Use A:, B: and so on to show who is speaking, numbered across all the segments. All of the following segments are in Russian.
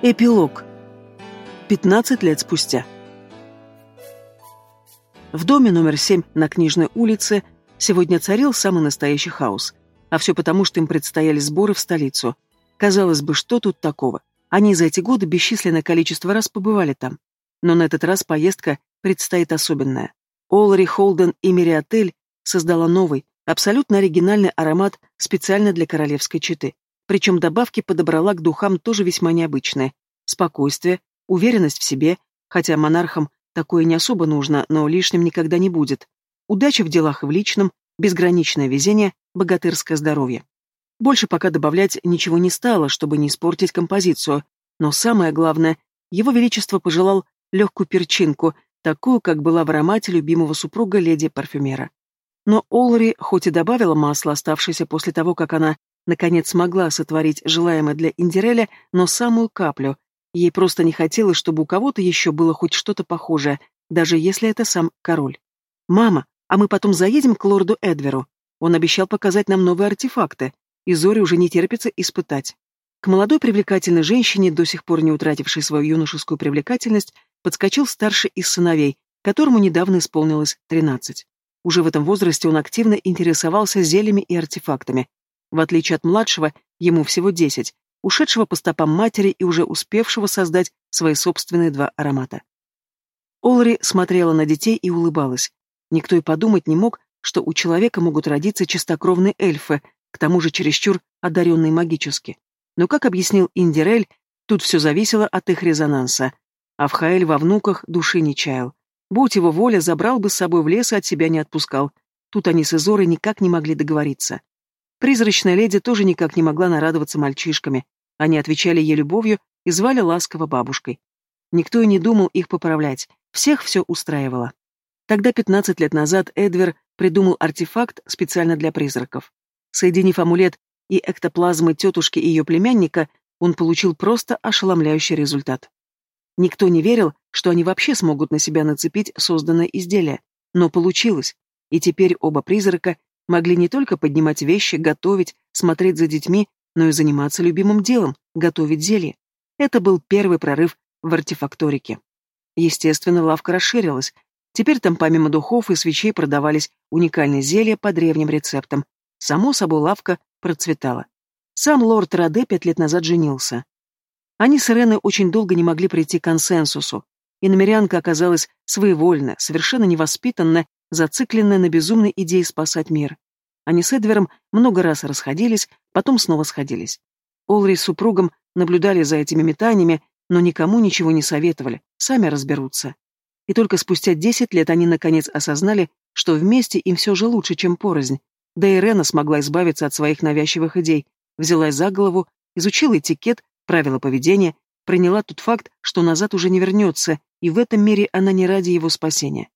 A: Эпилог. 15 лет спустя. В доме номер 7 на Книжной улице сегодня царил самый настоящий хаос. А все потому, что им предстояли сборы в столицу. Казалось бы, что тут такого? Они за эти годы бесчисленное количество раз побывали там. Но на этот раз поездка предстоит особенная. Олари Холден и Мириотель создала новый, абсолютно оригинальный аромат специально для королевской четы. Причем добавки подобрала к духам тоже весьма необычные. Спокойствие, уверенность в себе, хотя монархам такое не особо нужно, но лишним никогда не будет. Удача в делах и в личном, безграничное везение, богатырское здоровье. Больше пока добавлять ничего не стало, чтобы не испортить композицию, но самое главное, его величество пожелал легкую перчинку, такую, как была в аромате любимого супруга леди-парфюмера. Но Олри хоть и добавила масло, оставшееся после того, как она наконец смогла сотворить желаемое для Индиреля, но самую каплю. Ей просто не хотелось, чтобы у кого-то еще было хоть что-то похожее, даже если это сам король. «Мама, а мы потом заедем к лорду Эдверу. Он обещал показать нам новые артефакты, и Зоре уже не терпится испытать». К молодой привлекательной женщине, до сих пор не утратившей свою юношескую привлекательность, подскочил старший из сыновей, которому недавно исполнилось тринадцать. Уже в этом возрасте он активно интересовался зельями и артефактами, в отличие от младшего, ему всего десять, ушедшего по стопам матери и уже успевшего создать свои собственные два аромата. Олри смотрела на детей и улыбалась. Никто и подумать не мог, что у человека могут родиться чистокровные эльфы, к тому же чересчур одаренные магически. Но, как объяснил Индирель, тут все зависело от их резонанса. А в Хаэль во внуках души не чаял. Будь его воля, забрал бы с собой в лес и от себя не отпускал. Тут они с Изорой никак не могли договориться. Призрачная леди тоже никак не могла нарадоваться мальчишками. Они отвечали ей любовью и звали ласково бабушкой. Никто и не думал их поправлять, всех все устраивало. Тогда, 15 лет назад, Эдвер придумал артефакт специально для призраков. Соединив амулет и эктоплазмы тетушки и ее племянника, он получил просто ошеломляющий результат. Никто не верил, что они вообще смогут на себя нацепить созданное изделие, но получилось, и теперь оба призрака могли не только поднимать вещи, готовить, смотреть за детьми, но и заниматься любимым делом — готовить зелье. Это был первый прорыв в артефакторике. Естественно, лавка расширилась. Теперь там помимо духов и свечей продавались уникальные зелья по древним рецептам. Само собой, лавка процветала. Сам лорд Раде пять лет назад женился. Они с Иреной очень долго не могли прийти к консенсусу. И намерянка оказалась своевольна, совершенно невоспитанна зацикленная на безумной идее спасать мир. Они с Эдвером много раз расходились, потом снова сходились. Олри с супругом наблюдали за этими метаниями, но никому ничего не советовали, сами разберутся. И только спустя десять лет они наконец осознали, что вместе им все же лучше, чем порознь. Да и Рена смогла избавиться от своих навязчивых идей, взялась за голову, изучила этикет, правила поведения, приняла тот факт, что назад уже не вернется, и в этом мире она не ради его спасения.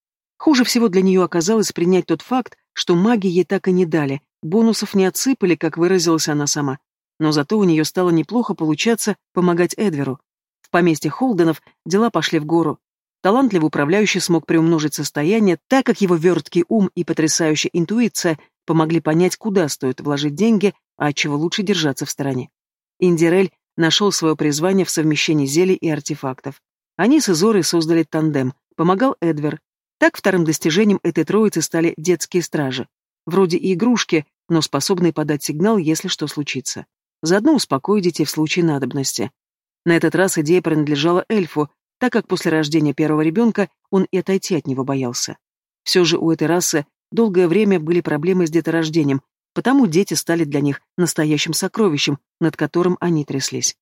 A: Хуже всего для нее оказалось принять тот факт, что маги ей так и не дали, бонусов не отсыпали, как выразилась она сама. Но зато у нее стало неплохо получаться помогать Эдверу. В поместье Холденов дела пошли в гору. Талантливый управляющий смог приумножить состояние, так как его верткий ум и потрясающая интуиция помогли понять, куда стоит вложить деньги, а от чего лучше держаться в стороне. Индирель нашел свое призвание в совмещении зелий и артефактов. Они с Изорой создали тандем, помогал Эдвер, так вторым достижением этой троицы стали детские стражи. Вроде и игрушки, но способные подать сигнал, если что случится. Заодно успокоить детей в случае надобности. На этот раз идея принадлежала эльфу, так как после рождения первого ребенка он и отойти от него боялся. Все же у этой расы долгое время были проблемы с деторождением, потому дети стали для них настоящим сокровищем, над которым они тряслись.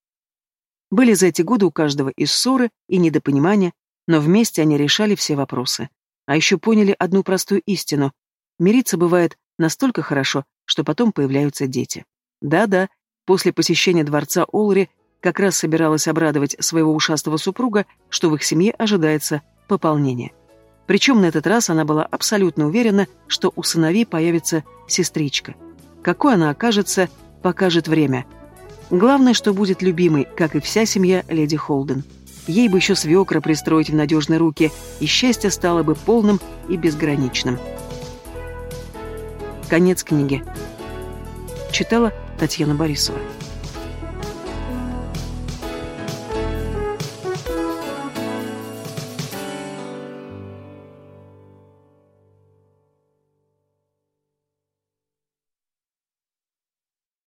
A: Были за эти годы у каждого и ссоры, и недопонимания, но вместе они решали все вопросы. А еще поняли одну простую истину. Мириться бывает настолько хорошо, что потом появляются дети. Да-да, после посещения дворца Олри как раз собиралась обрадовать своего ушастого супруга, что в их семье ожидается пополнение. Причем на этот раз она была абсолютно уверена, что у сыновей появится сестричка. Какой она окажется, покажет время. Главное, что будет любимой, как и вся семья леди Холден. Ей бы еще свекра пристроить в надежные руки, и счастье стало бы полным и безграничным. Конец книги. Читала Татьяна Борисова.